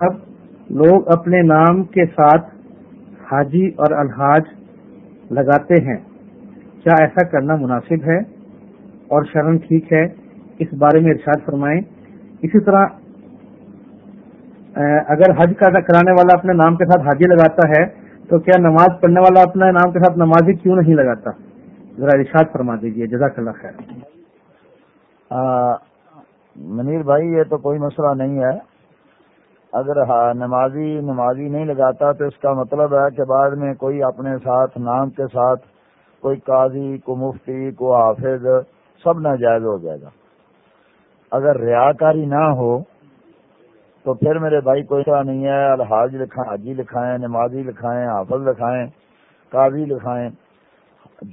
اب لوگ اپنے نام کے ساتھ حاجی اور الحاج لگاتے ہیں۔ کیا ایسا کرنا مناسب ہے؟ اور شرم ٹھیک ہے؟ اس بارے میں ارشاد فرمائیں۔ اسی طرح اگر حج کا کرانے والا اپنے نام کے ساتھ حاجی لگاتا ہے، تو کیا نماز پڑھنے والا اپنے نام کے ساتھ نمازی کیوں نہیں لگاتا؟ ذرا ارشاد فرما دیجیے جزاک اللہ خیر منیر بھائی، یہ تو کوئی مسئلہ نہیں ہے۔ اگر نمازی نمازی نہیں لگاتا تو اس کا مطلب ہے کہ بعد میں کوئی اپنے ساتھ نام کے ساتھ کوئی قاضی کو مفتی کو حافظ، سب ناجائز ہو جائے گا۔ اگر ریاکاری نہ ہو تو پھر میرے بھائی کوئی طرح نہیں ہے۔ الحاظ لکھائیں، حاجی لکھائیں، نمازی لکھائیں، حافظ لکھائیں، قاضی لکھائیں،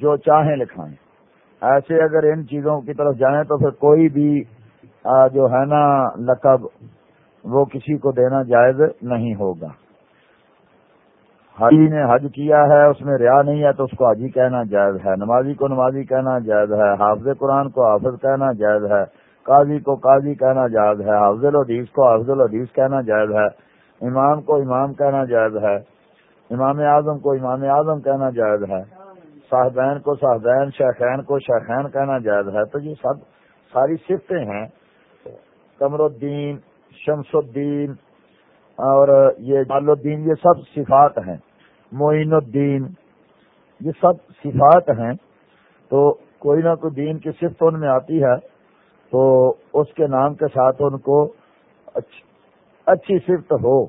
جو چاہیں لکھائیں۔ ایسے اگر ان چیزوں کی طرف جائیں تو پھر کوئی بھی جو ہے نا، لقب وہ کسی کو دینا جائز نہیں ہوگا۔ حجی نے حج کیا ہے، اس میں ریا نہیں ہے تو اس کو حجی کہنا جائز ہے، نمازی کو نمازی کہنا جائز ہے، حافظ قرآن کو حافظ کہنا جائز ہے، قاضی کو قاضی کہنا جائز ہے، حافظ الحدیث کو حافظ الحدیث کہنا جائز ہے، امام کو امام کہنا جائز ہے، امام اعظم کو امام اعظم کہنا جائز ہے، صاحبین کو صاحبین، شیخین کو شیخین کہنا جائز ہے۔ تو یہ سب ساری صفتیں ہیں۔ قمر الدین شمس الدین اور یہ جال الدین، یہ سب صفات ہیں۔ معین الدین، یہ سب صفات ہیں۔ تو کوئی نہ کوئی دین کی صفت ان میں آتی ہے۔ تو اس کے نام کے ساتھ ان کو اچھی صفت ہو۔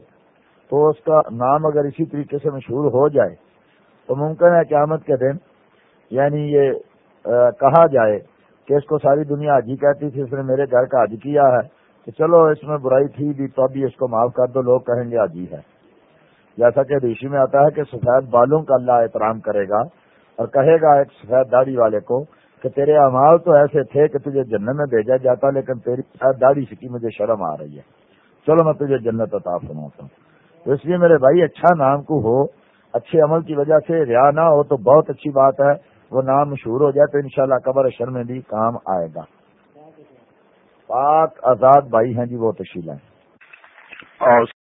تو اس کا نام اگر اسی طریقے سے مشہور ہو جائے، تو ممکن ہے قیامت کے دن یعنی یہ کہا جائے کہ اس کو ساری دنیا حجی کہتی تھی، اس نے میرے گھر کا حج کیا ہے۔ کہ چلو اس میں برائی تھی بھی تو ابھی اس کو معاف کر دو، لوگ کہیں گے حجی ہے۔ جیسا کہ ریشی میں آتا ہے کہ سفید بالوں کا اللہ احترام کرے گا اور کہے گا ایک سفید داڑھی والے کو کہ تیرے امال تو ایسے تھے کہ تجھے جنت میں بھیجا جاتا، لیکن تیری داڑھی سے کی مجھے شرم آ رہی ہے۔ چلو میں تجھے جنت عطا فرماتا ہوں۔ تو اس لیے میرے بھائی اچھا نام کو ہو، اچھے عمل کی وجہ سے ریا نہ ہو تو بہت اچھی بات ہے۔ وہ نام مشہور ہو جائے تو انشاءاللہ قبر اشر میں بھی کام آئے گا۔ پاک آزاد بھائی ہیں جی وہ تشیل ہیں اور